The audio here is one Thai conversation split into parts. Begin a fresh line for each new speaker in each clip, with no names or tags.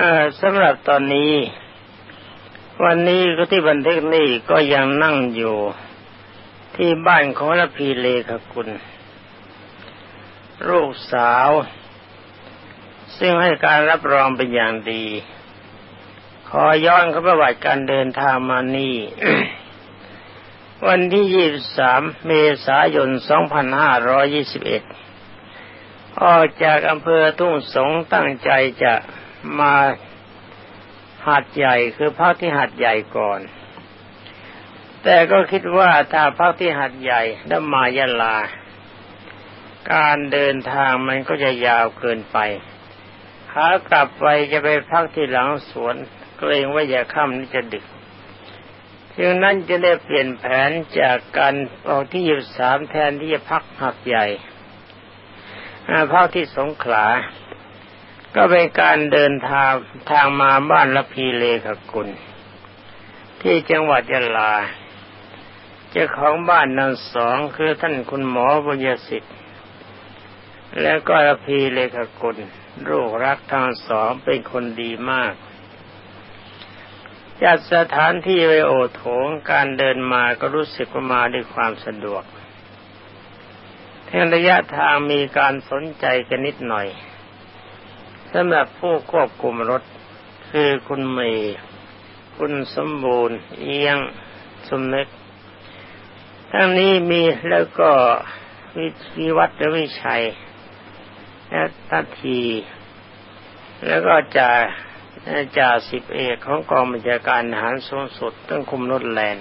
เออสำหรับตอนนี้ วันนี้ก็ที่บันทึกนี่ก็ยังนั่งอยู่ ที่บ้านของระพีเลขกุลลูกสาว ซึ่งให้การรับรองเป็นอย่างดี ขอย้อนเข้าประวัติการเดินทางมานี่ วันที่23เมษายน2521ออกจากอำเภอทุ่งสงตั้งใจจะ มาหัดใหญ่คือพักที่หัดใหญ่ก่อน แต่ก็คิดว่าถ้าพักที่หัดใหญ่แล้วมายาลา การเดินทางมันก็จะยาวเกินไปขากลับไปจะไปพักที่หลังสวนเกรงว่าอย่าค่ำนี่จะดึกจึงนั้นจะได้เปลี่ยนแผนจากการออกที่ยี่สามแทนที่จะพักหักใหญ่พักที่สงขลา ก็เป็นการเดินทางทางมาบ้านละพีเลขกุล ที่จังหวัดยะลา เจ้าของบ้านนันสองคือท่านคุณหมอบุญสิทธิ์ และก็ละพีเลขกุลลูกรักทั้งสองเป็นคนดีมาก จัดสถานที่ไว้โอโถงการเดินมาก็รู้สึกว่ามาด้วยความสะดวกทั้งระยะทางมีการสนใจกันนิดหน่อย สำหรับผู้ควบคุมรถ คือคุณเมย์คุณสมบูรณ์ เอียงสมนึกทั้งนี้มีแล้วก็วิวัฒน์วิชัยและทัที แล้วก็จะจ่าสิบเอกของกองบัญชาการทหารสูงสุดต้องคุมรถแลน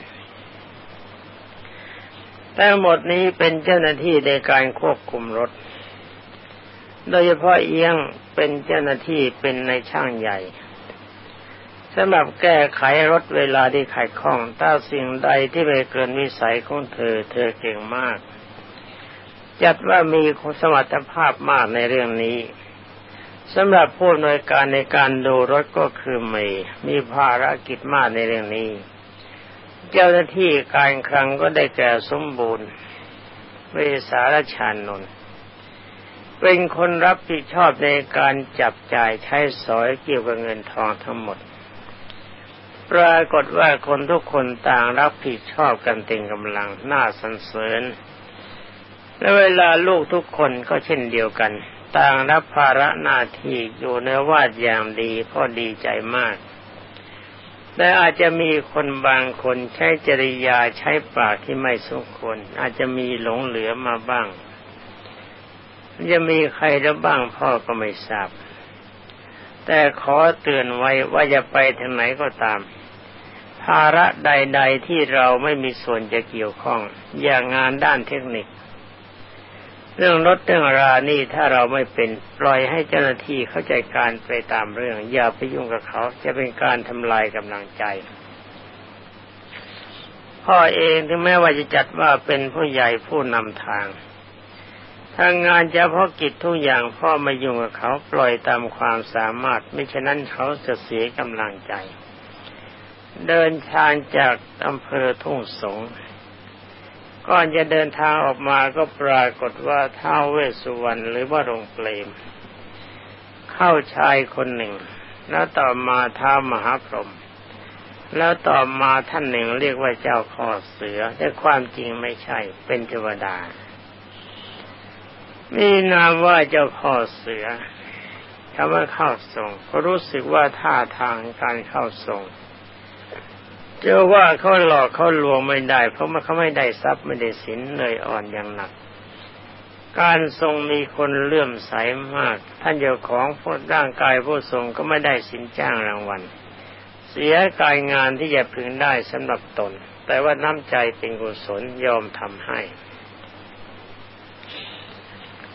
ทั้งหมดนี้เป็นเจ้าหน้าที่ในการควบคุมรถ โดยเฉพาะเอียงเป็นเจ้าหน้าที่เป็นในช่างใหญ่สำหรับแก้ไขรถเวลาที่ขัดข้องถ้าสิ่งใดที่ไม่เกินวิสัยของเธอ เธอเก่งมาก จัดว่ามีสมรรถภาพมากในเรื่องนี้สำหรับผู้อำนวยการในการดูรถก็คือเมย์มีภารกิจมากในเรื่องนี้ เจ้าหน้าที่การคลังก็ได้แก่สมบูรณ์ เวสารชานนท์ เป็นคนรับผิดชอบในการจับจ่ายใช้สอยเกี่ยวกับเงินทองทั้งหมด ปรากฏว่าคนทุกคนต่างรับผิดชอบกันเต็มกำลังน่าสรรเสริญ และเวลาลูกทุกคนก็เช่นเดียวกัน ต่างรับภาระหน้าที่อยู่ในวาดอย่างดีก็ดีใจมากแต่อาจจะมีคนบางคนใช้จริยาใช้ปากที่ไม่สมควรอาจจะมีหลงเหลือมาบ้าง จะมีใครแล้วบ้างพ่อก็ไม่ทราบ แต่ขอเตือนไว้ว่าจะไปทางไหนก็ตาม ภาระใด ๆที่เราไม่มีส่วนจะเกี่ยวข้อง อย่างงานด้านเทคนิค เรื่องรถเรื่องรานี่ถ้าเราไม่เป็นปล่อยให้เจ้าหน้าที่เข้าใจการไปตามเรื่อง อย่าไปยุ่งกับเขา จะเป็นการทำลายกำลังใจพ่อเองถึงแม้ว่าจะจัดว่าเป็นผู้ใหญ่ผู้นำทาง ทางงานเฉพาะกิจทุกอย่างพ่อไม่ยุ่งกับเขาปล่อยตามความสามารถ ไม่ฉะนั้นเขาจะเสียกำลังใจ เดินทางจากอำเภอทุ่งสงก่อนจะเดินทางออกมาก็ปรากฏว่าท้าวเวสสุวรรณหรือว่ารงเปลม เข้าชายคนหนึ่ง แล้วต่อมาท้าวมหาพรหมแล้วต่อมาท่านหนึ่งเรียกว่าเจ้าข้อเสือแต่ความจริงไม่ใช่เป็นเทวดา มีนามว่าเจ้าข้อเสือคำว่าเข้าส่งก็รู้สึกว่าท่าทางการเข้าส่งเจอว่าเขาหลอกเขาลวงไม่ได้ เพราะมันเขาไม่ได้ทรัพย์ไม่ได้สินเลยอ่อนอย่างหนัก การทรงมีคนเลื่อมใสมาก ท่านเจ้าของพร่างกายผู้ทรงก็ไม่ได้สินจ้างรางวัล เสียกายงานที่จะพึงได้สำหรับตน แต่ว่าน้ำใจเป็นกุศลยอมทำให้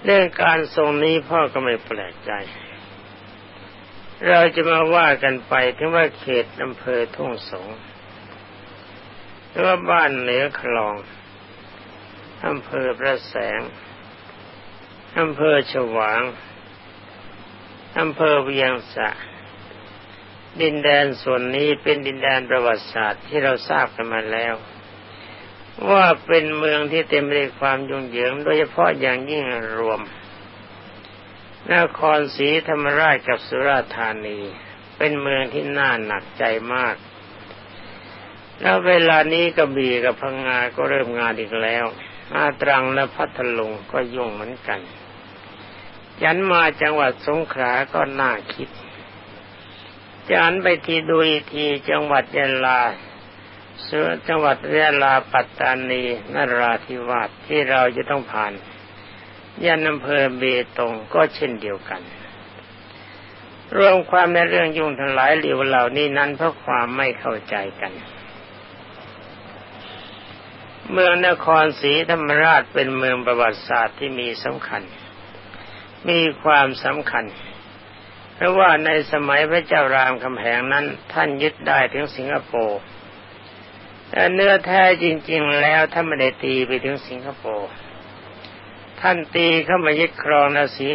เรื่องการทรงนี้พ่อก็ไม่แปลกใจ เราจะมาว่ากันไปถึงว่าเขตอำเภอทุ่งสงหรือว่าบ้านเหนือคลองอำเภอพระแสงอำเภอฉวางอำเภอเวียงสะ ดินแดนส่วนนี้เป็นดินแดนประวัติศาสตร์ที่เราทราบกันมาแล้ว ว่าเป็นเมืองที่เต็มไปด้วยความยุ่งเหยิง โดยเฉพาะอย่างยิ่งรวม นครศรีธรรมราชกับสุราษฎร์ธานี เป็นเมืองที่น่าหนักใจมาก แล้วเวลานี้กระบี่กับพังงาก็เริ่มงานอีกแล้วอาตรังและพัทลุงก็ยุ่งเหมือนกัน ยันมาจังหวัดสงขลาก็น่าคิดจันไปทีดูอีกทีจังหวัดยะลา เสือจังหวัดยะลาปัตตานีนราธิวาสที่เราจะต้องผ่านยันอำเภอเบตงก็เช่นเดียวกัน รวมความในเรื่องยุ่งทั้งหลายเหลียวเหล่านี้นั้นเพราะความไม่เข้าใจกัน เมืองนครศรีธรรมราชเป็นเมืองประวัติศาสตร์ที่มีสำคัญ มีความสำคัญ เพราะว่าในสมัยพระเจ้ารามคำแหงนั้น ท่านยึดได้ถึงสิงคโปร์ แต่เนื้อแท้จริง ๆ แล้วท่านไม่ได้ตีไปถึงสิงคโปร์ท่านตีเข้ามายึดครองนศี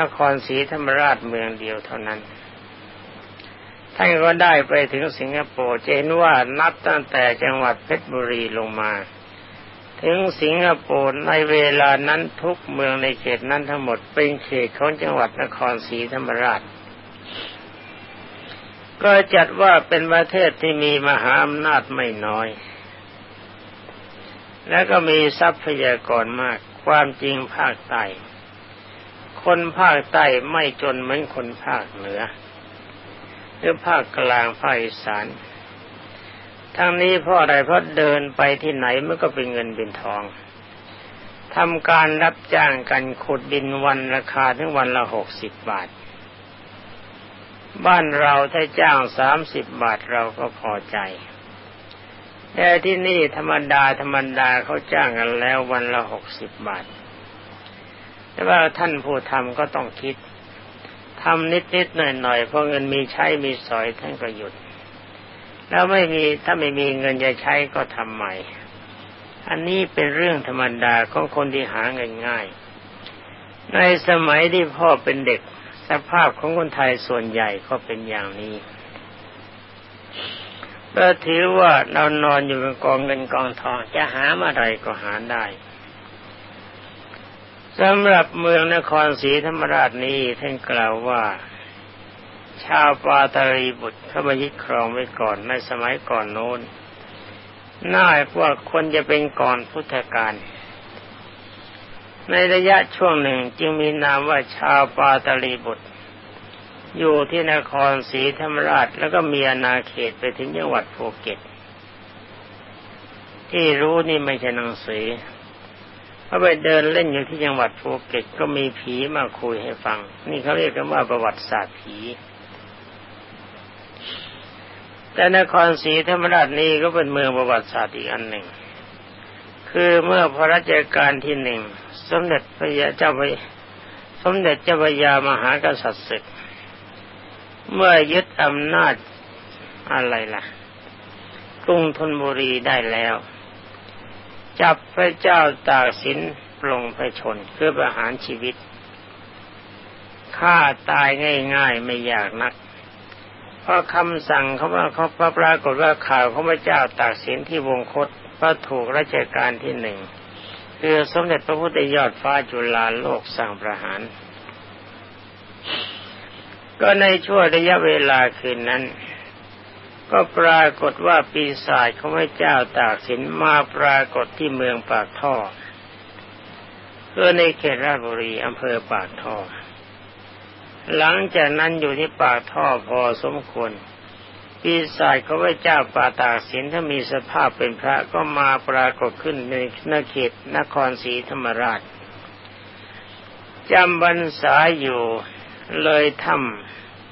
นครศรีธรรมราชเมืองเดียวเท่านั้น ท่านก็ได้ไปถึงสิงคโปร์เจนว่านับตั้งแต่จังหวัดเพชรบุรีลงมา ถึงสิงคโปร์ในเวลานั้นทุกเมืองในเขตนั้นทั้งหมดเป็นเขตของจังหวัดนครศรีธรรมราช ก็จัดว่าเป็นประเทศที่มีมหาอำนาจไม่น้อย และก็มีทรัพยากรมาก ความจริงภาคใต้ คนภาคใต้ไม่จนเหมือนคนภาคเหนือ หรือภาคกลางภาคอีสานทั้งนี้เพราะอะไรเพราะเดินไปที่ไหนมันก็เป็นเงินเป็นทองทำการรับจ้างกันขุดดินวันราคาถึงวันละหกสิบบาท บ้านเราถ้าจ้างสามสิบบาทเราก็พอใจ แต่ที่นี่ธรรมดาธรรมดาเขาจ้างกันแล้ววันละหกสิบบาท แต่ว่าท่านผู้ทำก็ต้องคิดทำนิดๆหน่อยๆเพราะเงินมีใช้มีสอยท่านก็หยุด แล้วไม่มีถ้าไม่มีเงินจะใช้ก็ทำใหม่ อันนี้เป็นเรื่องธรรมดาของคนที่หาเงินง่าย ในสมัยที่พ่อเป็นเด็ก สภาพของคนไทยส่วนใหญ่ก็เป็นอย่างนี้ก็ถือว่าเรานอนอยู่กับกองเงินกองทองจะหาอะไรก็หาได้สำหรับเมืองนครศรีธรรมราชนี้ท่านกล่าวว่า ชาวปาตรีบุตรเข้ามายึดครองไว้ก่อนในสมัยก่อนโน้นน่าว่าคนจะเป็นก่อนพุทธกาล ในระยะช่วงหนึ่งจึงมีนามว่าชาวปาตลีบุตร อยู่ที่นครศรีธรรมราชแล้วก็มีอาณาเขตไปถึงจังหวัดภูเก็ต ที่รู้นี่ไม่ใช่หนังสือพอไปเดินเล่นอยู่ที่จังหวัดภูเก็ตก็มีผีมาคุยให้ฟัง นี่เขาเรียกกันว่าประวัติศาสตร์ผีแต่นครศรีธรรมราชนี้ก็เป็นเมืองประวัติศาสตร์อีกอันหนึ่ง คือเมื่อพระราชการที่หนึ่งสมเด็จพระยาเจ้าไปสมเด็จเจ้าพระยามหากษัตริย์ศึก เมื่อยึดอำนาจอะไรล่ะ กรุงธนบุรีได้แล้ว จับพระเจ้าตากสินปลงพระชนเพื่อประหารชีวิตฆ่าตายง่ายๆไม่ยากนักเพราะคำสั่งเขาว่าเขาพระปรากฏว่าข่าวของพระเจ้าตากสินที่วงคต ระถูกราชการที่หนึ่งคือสมเด็จพระพุทธยอดฟ้าจุฬาโลกสั่งประหาร ก็ในช่วงระยะเวลาคืนนั้น ก็ปรากฏว่าปีศาจของพระเจ้าตากสินมาปรากฏที่เมืองปากท่อเพื่อในเขตราชบุรีอำเภอปากท่อ หลังจากนั้นอยู่ที่ปากท่อพอสมควร ปีศาจของพระเจ้าป่าตากสินถ้ามีสภาพเป็นพระก็มาปรากฏขึ้นในนเขตนครศรีธรรมราชจำบรรษาอยู่เลยท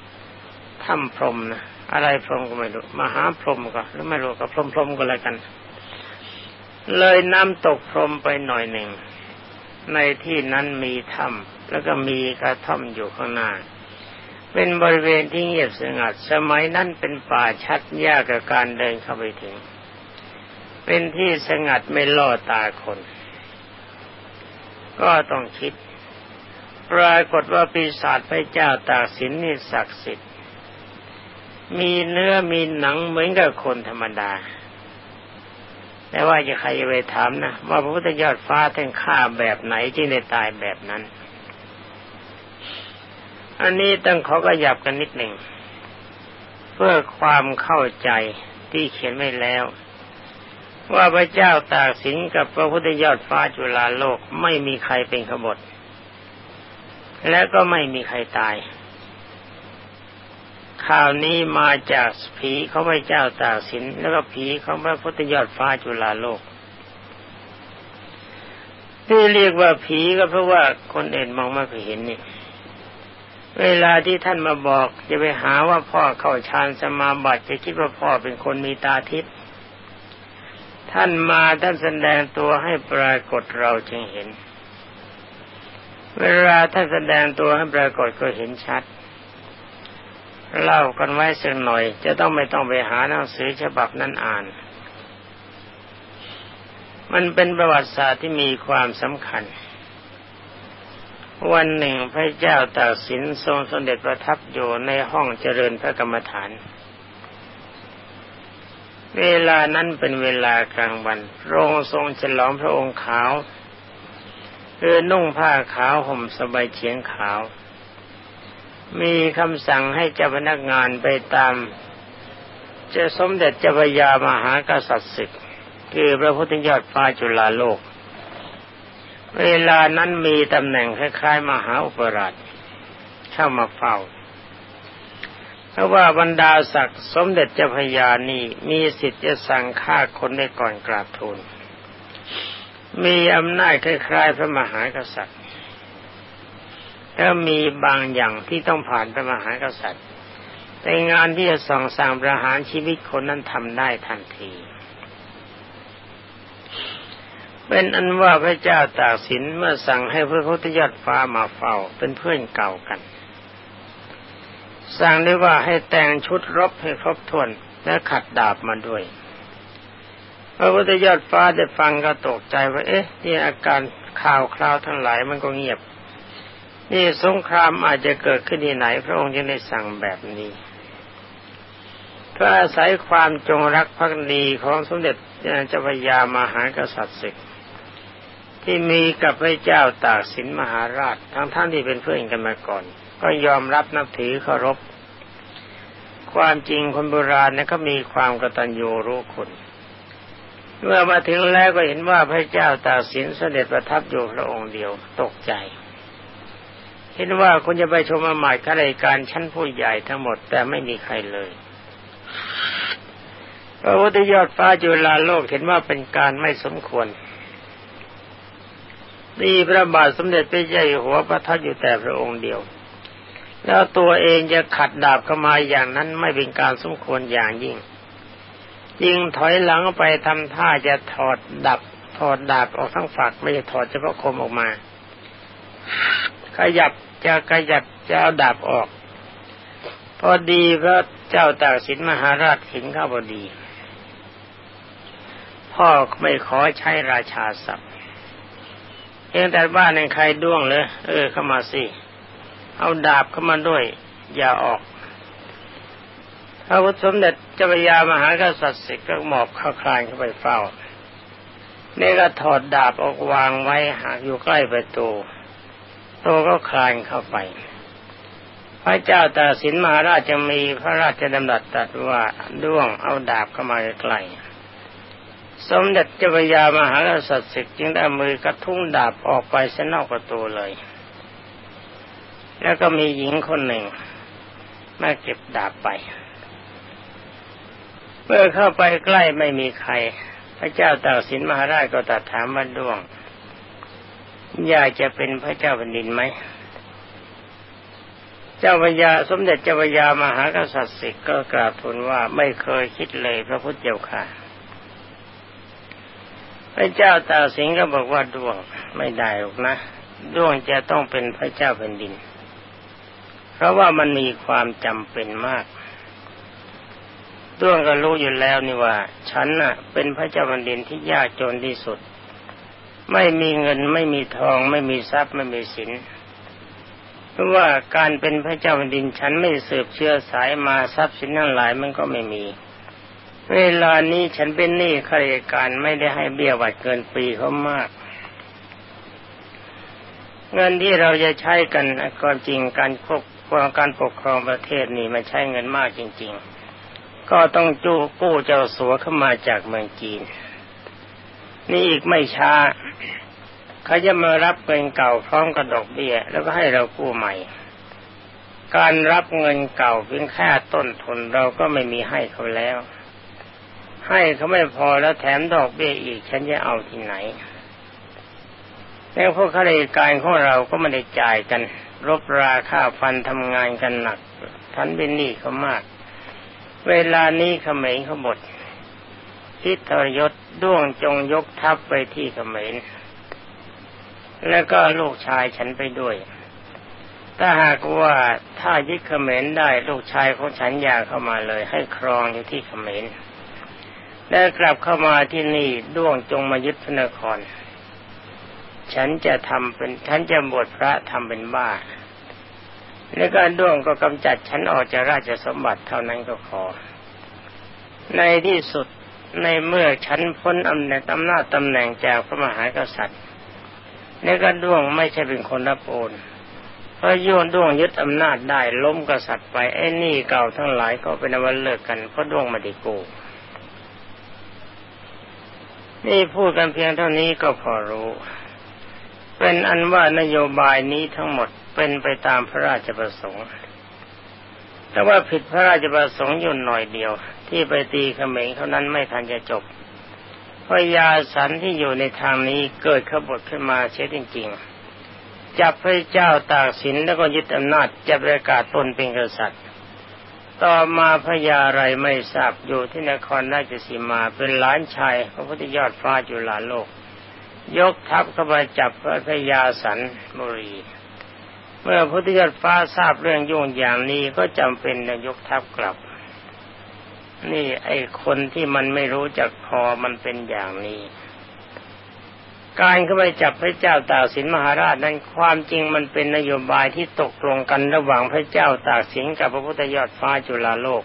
ำทำพรมนะอะไรพรมก็ไม่รู้มหาพรมก็หรือไม่รู้ก็พรมพรมก็แล้วกัน เลยน้ำตกพรมไปหน่อยหนึ่ง ในที่นั้นมีถ้ำแล้วก็มีกระท่อมอยู่ข้างหน้า เป็นบริเวณที่เงียบสงัด สมัยนั้นเป็นป่าชัดยากกับการเดินเข้าไปถึง เป็นที่สงัดไม่ล่อตาคน ก็ต้องคิด ปรากฏว่าปีศาจพระเจ้าตากสินนี่ศักดิ์สิทธิ์ มีเนื้อมีหนังเหมือนกับคนธรรมดา แต่ว่าจะใครจะไปถามนะ ว่าพระพุทธยอดฟ้าท่านฆ่าแบบไหนจึงได้ตายแบบนั้น อันนี้ต้องขอกระยับกันนิดหนึ่ง เพื่อความเข้าใจที่เขียนไว้แล้ว ว่าพระเจ้าตากสินกับพระพุทธยอดฟ้าจุฬาโลกไม่มีใครเป็นขบฏและก็ไม่มีใครตาย ข่าวนี้มาจากผีเขาพระเจ้าตากสินแล้วก็ผีของพระพุทธยอดฟ้าจุฬาโลกที่เรียกว่าผีก็เพราะว่าคนเอ็นมองไม่เคยเห็นนี่ เวลาที่ท่านมาบอกจะไปหาว่าพ่อเข้าฌานสมาบัติจะคิดว่าพ่อเป็นคนมีตาทิพย์ท่านมาท่านแสดงตัวให้ปรากฏเราจึงเห็น เวลาท่านแสดงตัวให้ปรากฏก็เห็นชัด เล่ากันไว้สักหน่อย จะต้องไม่ต้องไปหาหนังสือฉบับนั้นอ่าน มันเป็นประวัติศาสตร์ที่มีความสำคัญ วันหนึ่งพระเจ้าตากสินทรงสมเด็จประทับอยู่ในห้องเจริญพระกรรมฐาน เวลานั้นเป็นเวลากลางวันโรงทรงฉลองพระองค์ขาวคือนุ่งผ้าขาวห่มสบายเฉียงขาว มีคำสั่งให้เจ้าพนักงานไปตามจะสมเด็จเจ้าพยามหากษัตริย์ศึก คือพระพุทธยอดฟ้าจุฬาโลก เวลานั้นมีตำแหน่งคล้ายๆ มหาอุปราชเข้ามาเฝ้า เพราะว่าบรรดาศักดิ์สมเด็จเจ้าพญานี่มีสิทธิ์จะสั่งฆ่าคนได้ก่อนกราบทูล มีอำนาจคล้ายๆ พระมหากษัตริย์แล้วมีบางอย่างที่ต้องผ่านพระมหากษัตริย์ แต่งานที่จะส่องสั่งประหารชีวิตคนนั้นทำได้ทันที เป็นอันว่าพระเจ้าตากสินเมื่อสั่งให้พระพุทธยอดฟ้ามาเฝ้าเป็นเพื่อนเก่ากัน สั่งได้ว่าให้แต่งชุดรบให้ครบถ้วนและขัดดาบมาด้วย พระพุทธยอดฟ้าได้ฟังก็ตกใจว่าเอ๊ะนี่อาการข่าวคราวทั้งหลายมันก็เงียบ นี่สงครามอาจจะเกิดขึ้นที่ไหน พระองค์ยังได้สั่งแบบนี้เพื่ออาศัยความจงรักภักดีของสมเด็จเจ้าพระยามหากษัตริย์ศึก ที่มีกับพระเจ้าตากสินมหาราช ทั้งท่านที่เป็นเพื่อนกันมาก่อน ก็ยอมรับนับถือเคารพ ความจริงคนโบราณเนี่ยก็มีความกตัญญูรู้คุณเมื่อมาถึงแล้วก็เห็นว่าพระเจ้าตากสินเสด็จประทับอยู่พระองค์เดียวตกใจ เห็นว่าคุณจะไปชมอามาตย์ข้าราชการชั้นผู้ใหญ่ทั้งหมดแต่ไม่มีใครเลยพระพุทธยอดฟ้าจุฬาโลกเห็นว่าเป็นการไม่สมควร นี่พระบาทสมเด็จพระเจ้าอยู่หัวประทับอยู่แต่พระองค์เดียว แล้วตัวเองจะขัดดาบเข้ามาอย่างนั้นไม่เป็นการสมควรอย่างยิ่งยิงถอยหลังไปทำท่าจะถอดดับถอดดาบออกทั้งฝักไม่ใช่ถอดเฉพาะคมออกมา ขยับจะขยับจะเอาดาบออก พอดีพระเจ้าตากสินมหาราชเห็นข้าพอดี พ่อไม่ขอใช้ราชาศัพท์ เองแต่บ้านในใครด้วงเลยเออเข้ามาสิ เอาดาบเข้ามาด้วย อย่าออกพระพุทธสมเด็จเจ้าพยามหากษัตริย์สิก็หมอบเข้าคลานเข้าไปเฝ้านี่ก็ถอดดาบออกวางไว้หากอยู่ใกล้ประตูโตก็คลานเข้าไป พระเจ้าตาสินมหาราชจะมีพระราชดำรัสตัดว่าด้วงเอาดาบเข้ามาใกล้ สมเด็จเจ้าพยามหากษัตริย์ศึกจึงได้มือกระทุ้งดาบออกไปเส้นอกประตูเลย แล้วก็มีหญิงคนหนึ่งมาเก็บดาบไป เมื่อเข้าไปใกล้ไม่มีใคร พระเจ้าตากสินมหาราชก็ตัดถามว่าดวง อยากจะเป็นพระเจ้าแผ่นดินไหม เจ้าพญาสมเด็จเจ้าพญามหากษัตริย์ศึกก็กราบทูลว่าไม่เคยคิดเลยพระพุทธเจ้าค่ะ พระเจ้าตาสิงก็บอกว่าดวงไม่ได้หรอกนะดวงจะต้องเป็นพระเจ้าแผ่นดิน เพราะว่ามันมีความจำเป็นมากดวงก็รู้อยู่แล้วนี่ว่า ฉันน่ะ เป็นพระเจ้าแผ่นดินที่ยากจนที่สุด ไม่มีเงินไม่มีทอง ไม่มีทรัพย์ไม่มีสินเพราะว่าการเป็นพระเจ้าแผ่นดินฉันไม่สืบเชื้อสายมาทรัพย์สินทั้งหลายมันก็ไม่มี เวลานี้ฉันเป็นหนี้ข้าราชการไม่ได้ให้เบี้ยวัดเกินปีเขามาก เงินที่เราจะใช้กันก่อนจริงการควบคุมการปกครองประเทศนี่มันใช้เงินมากจริงก็ต้องจู้กู้เจ้าสัวเข้ามาจากเมืองจีน นี่อีกไม่ช้าเขาจะมารับเงินเก่าพร้อมกับดอกเบี้ย แล้วก็ให้เรากู้ใหม่ การรับเงินเก่าเพียงแค่ต้นทุนเราก็ไม่มีให้เขาแล้ว ให้เขาไม่พอแล้วแถมดอกเบี้ยอีก ฉันจะเอาที่ไหนแล้วพวกข้าราชการของเราก็ไม่ได้จ่ายกัน รบราค่าฟันทำงานกันหนักทันเป็นหนี้เขามาก เวลานี้เขมรเขาหมดคิดทรยศด้วงจงยกทัพไปที่เขมรแล้วก็ลูกชายฉันไปด้วย ถ้าหากว่าถ้ายึดเขมรได้ลูกชายของฉันอยากเข้ามาเลย ให้ครองอยู่ที่เขมร แล้กลับเข้ามาที่นี่ด้วงจงมายึดพระนคร ฉันจะทำเป็นฉันจะบวชพระทำเป็นบ้า แล้วก็ด้วงก็กำจัดฉันออกจากราชสมบัติเท่านั้นก็พอในที่สุดในเมื่อฉันพ้นอำนาจอำนาจตำแหน่งจากพระมหากษัตริย์นี่ก็ด้วงไม่ใช่เป็นคนรับโอนเพราะโยนด้วงยึดอำนาจได้ล้มกษัตริย์ไปไอ้นี่เก่าทั้งหลายก็เป็นวันเลิกกันเพราะด้วงมาดิโก นี่พูดกันเพียงเท่านี้ก็พอรู้ เป็นอันว่านโยบายนี้ทั้งหมดเป็นไปตามพระราชประสงค์ แต่ว่าผิดพระราชประสงค์อยู่หน่อยเดียว ที่ไปตีเขมรเท่านั้นไม่ทันจะจบพยาสันที่อยู่ในทางนี้เกิดขบฏขึ้นมาเช่จริงๆจับพระเจ้าตากสินแล้วก็ยึดอำนาจจะประกาศตนเป็นกษัตริย์ ต่อมาพญาไรไม่ทราบอยู่ที่นครราชสีมาเป็นหลานชายพระพุทธยอดฟ้าจุฬาโลก ยกทัพเข้าไปจับพระพญาสันบุรี เมื่อพระพุทธยอดฟ้าทราบเรื่องยุ่งอย่างนี้ก็จำเป็นจะยกทัพกลับ นี่ไอ้คนที่มันไม่รู้จักพอมันเป็นอย่างนี้ การเข้าไปจับพระเจ้าตากสินมหาราชนั้นความจริงมันเป็นนโยบายที่ตกลงกันระหว่างพระเจ้าตากสินกับพระพุทธยอดฟ้าจุฬาโลก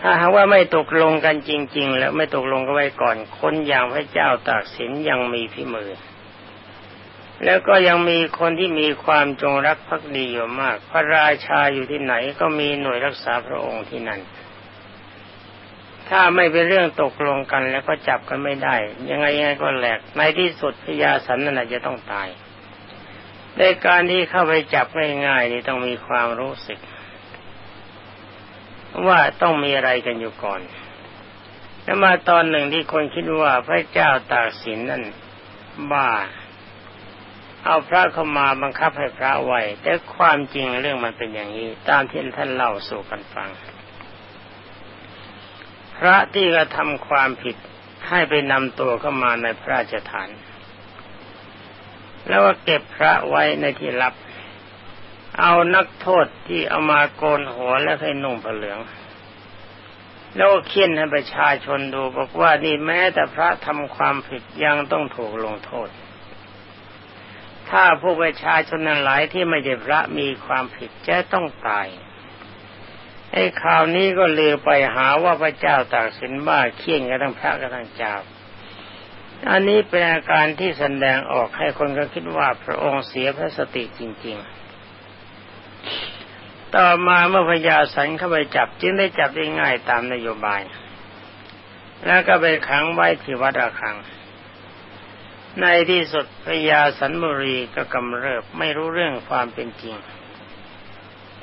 ถ้าหากว่าไม่ตกลงกันจริง ๆ แล้วไม่ตกลงก็ไว้ก่อน คนอย่างพระเจ้าตากสินยังมีพิมือ แล้วก็ยังมีคนที่มีความจงรักภักดีอยู่มาก พระราชาอยู่ที่ไหนก็มีหน่วยรักษาพระองค์ที่นั่น ถ้าไม่เป็นเรื่องตกลงกันแล้วก็จับกันไม่ได้ ยังไงยังไงก็แหลกในที่สุดพญาสันนั่นจะต้องตายในการที่เข้าไปจับง่ายๆนี่ต้องมีความรู้สึก ว่าต้องมีอะไรกันอยู่ก่อนแล้วมาตอนหนึ่งที่คนคิดว่าพระเจ้าตากสินนั่นบ้า เอาพระเข้ามาบังคับให้พระไว้แต่ความจริงเรื่องมันเป็นอย่างนี้ ตามที่ท่านเล่าสู่กันฟัง พระที่กระทำความผิดให้ไปนำตัวเข้ามาในพระราชฐาน แล้วก็เก็บพระไว้ในที่ลับ เอานักโทษที่เอามาโกนหัวแล้วให้นุ่งผ้าเหลือง แล้วก็เคี่ยนให้ประชาชนดูบอกว่านี่แม้แต่พระทำความผิดยังต้องถูกลงโทษ ถ้าผู้ประชาชนนั้นหลายที่ไม่ได้พระมีความผิดจะต้องตาย ไอ้ข่าวนี้ก็เลยไปหาว่าพระเจ้าตากสินบ้าเคี่ยงกันทั้งพระกันทั้งเจ้าอันนี้เป็นอาการที่แสดงออกให้คนก็คิดว่าพระองค์เสียพระสติจริง ๆ ต่อมาเมื่อพญาสันเข้าไปจับจึงได้จับได้ง่ายตามนโยบาย แล้วก็ไปขังไว้ที่วัดระฆัง ในที่สุดพญาสันบุรีก็กำเริบไม่รู้เรื่องความเป็นจริง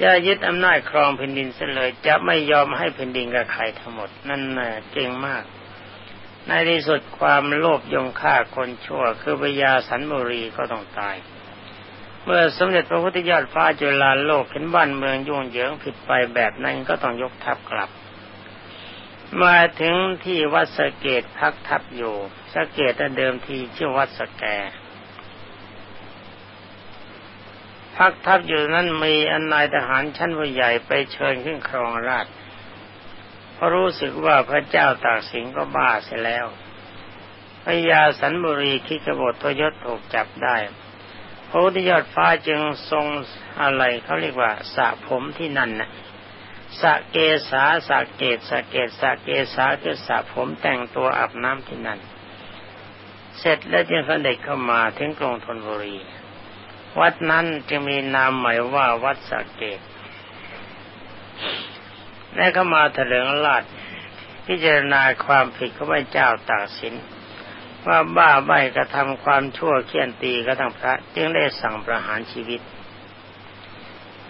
จะยึดอำนาจครองแผ่นดินเสียเลย จะไม่ยอมให้แผ่นดินกับใครทั้งหมด นั่นน่ะเก่งมาก ในที่สุดความโลภยงฆ่าคนชั่ว คือพญาสันบุรีก็ต้องตาย เมื่อสมเด็จพระพุทธยอดฟ้าจุฬาโลกเห็นบ้านเมืองยุ่งเหยิงผิดไปแบบนั้นก็ต้องยกทัพกลับ มาถึงที่วัดสเกตพักทับอยู่สเกตเดิมทีชื่อวัดสแก พักทับอยู่นั้นมีอันนายทหารชั้นผู้ใหญ่ไปเชิญขึ้นครองราชเพราะรู้สึกว่าพระเจ้าตากสินก็บ้าเสียแล้วพญาสันบุรีคิกบฏทยศถูกจับได้พระพุทธยอดฟ้าจึงทรงอะไรเขาเรียกว่าสระผมที่นั่นนะสะเกสาสะเกตสะเกตสะเกสาคือสะผมแต่งตัวอาบน้ำที่นั่น เสร็จแล้วจึงเสด็จเข้ามาถึงกรุงธนบุรี วัดนั้นจึงมีนามหมายว่าวัดสะเกตและเข้ามาเถลิงลาดพิจารณาความผิดของพระเจ้าตากสิน ว่าบ้าใบกระทำความชั่วเคี่ยนตีกระทั่งพระ จึงได้สั่งประหารชีวิต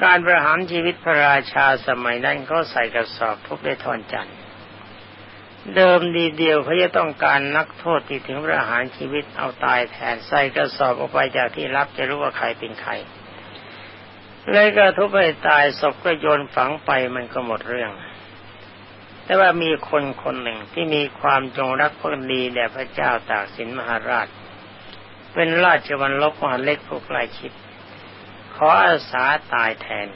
การประหารชีวิตพระราชาสมัยนั้นก็ใส่กระสอบทุบด้วยทอนจันทร์ เดิมดีเดียวเขาจะต้องการนักโทษที่ถึงประหารชีวิตเอาตายแทนใส่กระสอบออกไปจากที่รับจะรู้ว่าใครเป็นใครเลยก็ทุบให้ตายศพก็โยนฝังไปมันก็หมดเรื่อง แต่ว่ามีคนคนหนึ่งที่มีความจงรักภักดีแด่พระเจ้าตากสินมหาราช เป็นราชวันลบมหาเล็กผู้ใกล้ชิดขออาสาตายแทน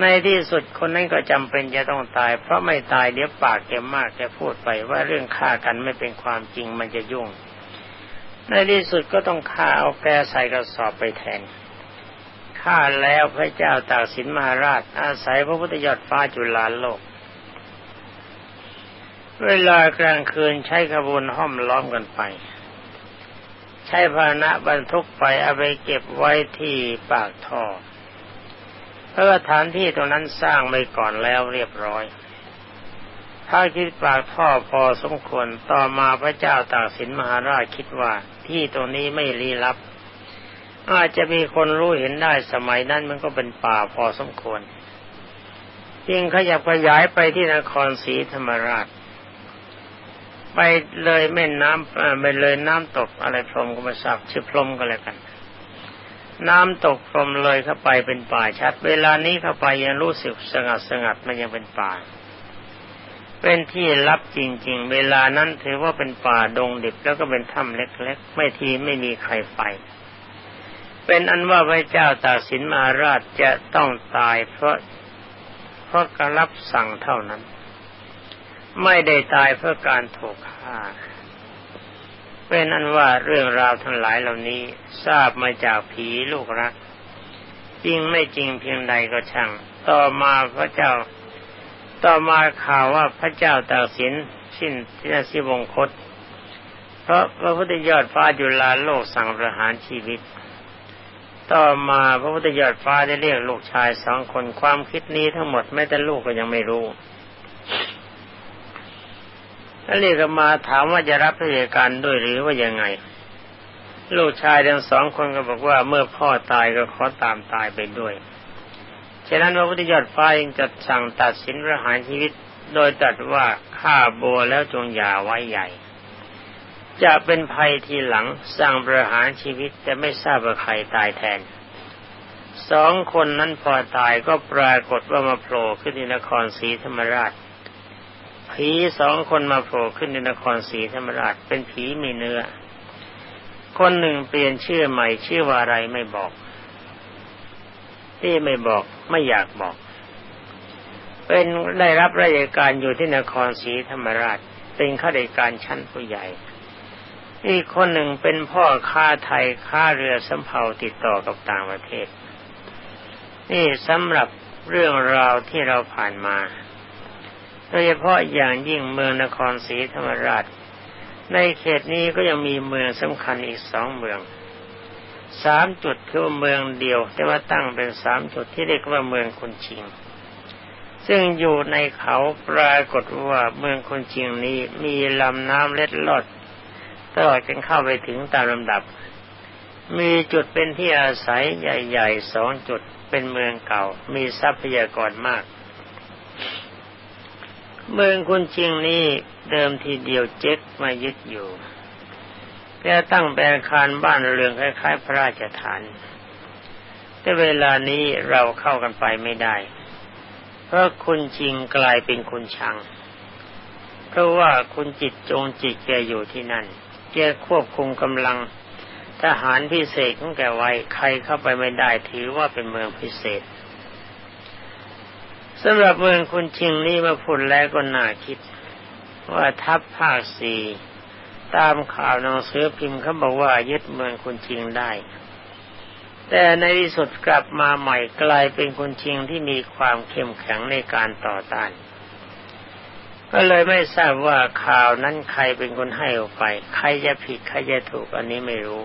ในที่สุดคนนั้นก็จำเป็นจะต้องตาย เพราะไม่ตายเดี๋ยวปากแกมากแกพูดไปว่าเรื่องฆ่ากันไม่เป็นความจริงมันจะยุ่ง ในที่สุดก็ต้องฆ่าเอาแกใส่กระสอบไปแทนฆ่าแล้วพระเจ้าตากสินมหาราช อาศัยพระพุทธยอดฟ้าจุฬาโลก เวลากลางคืนใช้ขบวนห้อมล้อมกันไป ใช้พาหนะบรรทุกไปเอาไปเก็บไว้ที่ปากท่อ เพราะฐานที่ตรงนั้นสร้างไว้ก่อนแล้วเรียบร้อยถ้าคิดปากท่อพอสมควรต่อมาพระเจ้าตากสินมหาราชคิดว่าที่ตรงนี้ไม่ลี้ลับ อาจจะมีคนรู้เห็นได้สมัยนั้นมันก็เป็นป่าพอสมควรจึงขยับขยายไปที่นครศรีธรรมราช ไปเลยแม่น้ำไปเลยน้ำตกอะไรพรมก็มาสับชื่อพรมก็แล้วกัน น้ำตกพรมเลยเข้าไปเป็นป่าชัด เวลานี้เข้าไปยังรู้สึกสงัดสงัดมันยังเป็นป่า เป็นที่ลับจริง ๆ เวลานั้นถือว่าเป็นป่าดงดิบแล้วก็เป็นถ้ำเล็กๆ ไม่ทีไม่มีใครไป เป็นอันว่าพระเจ้าตากสินมาราชจะต้องตายเพราะเพราะการรับสั่งเท่านั้น ไม่ได้ตายเพื่อการถูกฆ่า เป็นอันว่าเรื่องราวทั้งหลายเหล่านี้ทราบมาจากผีลูกรัก จริงไม่จริงเพียงใดก็ช่าง ต่อมาพระเจ้า ต่อมาข่าวว่าพระเจ้าตากสินสิ้นที่นสิวงคต เพราะพระพุทธยอดฟ้าจุฬาโลกสั่งประหารชีวิต ต่อมาพระพุทธยอดฟ้าได้เรียกลูกชายสองคนความคิดนี้ทั้งหมดแม้แต่ลูกก็ยังไม่รู้ แล้วเรียกมาถามว่าจะรับราชการด้วยหรือว่ายังไง ลูกชายทั้งสองคนก็บอกว่าเมื่อพ่อตายก็ขอตามตายไปด้วย ฉะนั้นพระพุทธยอดฟ้ายังจัดสั่งตัดสินประหารชีวิต โดยตัดว่าฆ่าบัวแล้วจงอย่าไว้ใหญ่ จะเป็นภัยทีหลังสั่งประหารชีวิตแต่ไม่ทราบว่าใครตายแทนสองคนนั้นพอตายก็ปรากฏว่ามาโผล่ขึ้นในนครศรีธรรมราช ผีสองคนมาโผล่ขึ้นในนครศรีธรรมราชเป็นผีมีเนื้อ คนหนึ่งเปลี่ยนชื่อใหม่ชื่อว่าอะไรไม่บอก ที่ไม่บอกไม่อยากบอก เป็นได้รับราชการอยู่ที่นครศรีธรรมราช เป็นข้าราชการชั้นผู้ใหญ่ อีกคนหนึ่งเป็นพ่อค้าไทยค้าเรือสำเภาติดต่อกับต่างประเทศ นี่สำหรับเรื่องราวที่เราผ่านมา ดยเฉพาะอย่างยิ่งเมืองนครศรีธรรมราช ในเขตนี้ก็ยังมีเมืองสำคัญอีกสองเมืองสามจุดคือเมืองเดียว แต่ว่าตั้งเป็นสามจุดที่เรียกว่าเมืองคนชิง ซึ่งอยู่ในเขาปรากฏว่าเมืองคนชิงนี้มีลำน้ำเล็ดลอดตลอดจนเข้าไปถึงตามลำดับ มีจุดเป็นที่อาศัยใหญ่ๆสองจุดเป็นเมืองเก่า มีทรัพยากรมาก เมืองคุณชิงนี้เดิมทีเดียวเจ็กมายึดอยู่แกตั้งเป็นอาคารบ้านเรือนคล้ายๆ พระราชฐาน แต่เวลานี้เราเข้ากันไปไม่ได้ เพราะคุณชิงกลายเป็นคุณชัง เพราะว่าคุณจิตจงจิตแกอยู่ที่นั่น แกควบคุมกำลังทหารพิเศษของแกไว้ ใครเข้าไปไม่ได้ถือว่าเป็นเมืองพิเศษ สำหรับเมืองคุณชิงนี่มาพูดแล้วก็น่าคิด ว่าทัพภาคสี่ตามข่าวหนังสือพิมพ์เขาบอกว่ายึดเมืองคุณชิงได้ แต่ในที่สุดกลับมาใหม่กลายเป็นคุนชิงที่มีความเข้มแข็งในการต่อต้าน ก็เลยไม่ทราบว่าข่าวนั้นใครเป็นคนให้ออกไป ใครจะผิดใครจะถูกอันนี้ไม่รู้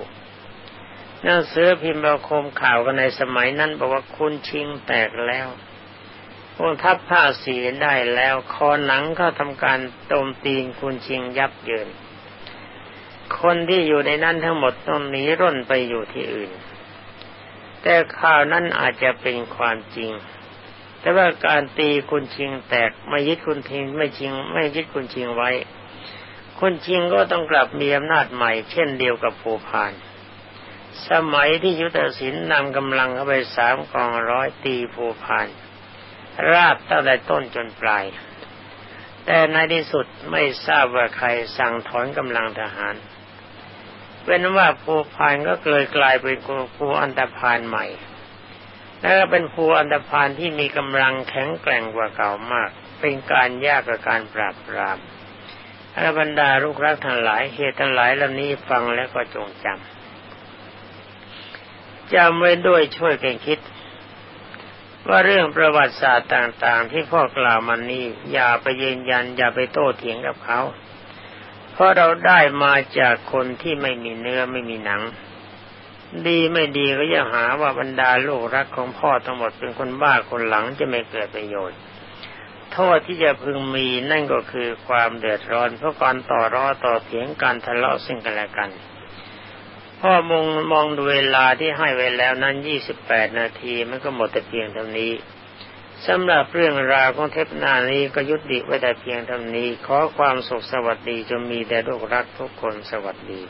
หนังสือพิมพ์ประคมข่าวกันในสมัยนั้นบอกว่าคุณชิงแตกแล้ว องทัพผ้าสีได้แล้วคอหนังก็ทำการโจมตีนคุณชิงยับเยิน คนที่อยู่ในนั้นทั้งหมดต้องหนีร่นไปอยู่ที่อื่น แต่ข่าวนั้นอาจจะเป็นความจริง แต่ว่าการตีคุณชิงแตกไม่ยึดคุณทิงไม่ชิง ไม่ยึดคุณชิงไว้ คุณชิงก็ต้องกลับมีอำนาจใหม่ เช่นเดียวกับภูพานสมัยที่ยุทธศิลป์นำกำลังเข้าไปสามกองร้อยตีภูพาน ราบตั้งแต่ต้นจนปลาย แต่ในที่สุดไม่ทราบว่าใครสั่งถอนกำลังทหาร เป็นว่าภูพานก็เกิดกลายเป็นภูอันตพานใหม่ และเป็นภูอันตพานที่มีกำลังแข็งแกร่งกว่าเก่ามาก เป็นการยากกับการปราบปรามอรบรรดาลูกรักทั้งหลายเหตุทั้งหลายเหล่านี้ฟังแล้วก็จงจำจำไว้ด้วยช่วยกันคิด ว่าเรื่องประวัติศาสตร์ต่างๆ ที่พ่อกล่าวมานี้ อย่าไปยืนยัน อย่าไปโต้เถียงกับเขา เพราะเราได้มาจากคนที่ไม่มีเนื้อไม่มีหนัง ดีไม่ดีก็ยังหาว่าบรรดาลูกรักของพ่อทั้งหมดเป็นคนบ้าคนหลังจะไม่เกิดประโยชน์โทษที่จะพึงมีนั่นก็คือความเดือดร้อนเพราะการต่อร้อต่อเถียงการทะเลาะซึ่งกันและกัน พ่อมองมองดูเวลาที่ให้ไว้แล้วนั้นยี่สิบแปดนาทีมันก็หมดแต่เพียงเท่านี้สำหรับเรื่องราวของเทปนานี้ก็ยุติไว้แต่เพียงเท่านี้ ขอความสุขสวัสดีจงมีแด่ลูกรักทุกคนสวัสดี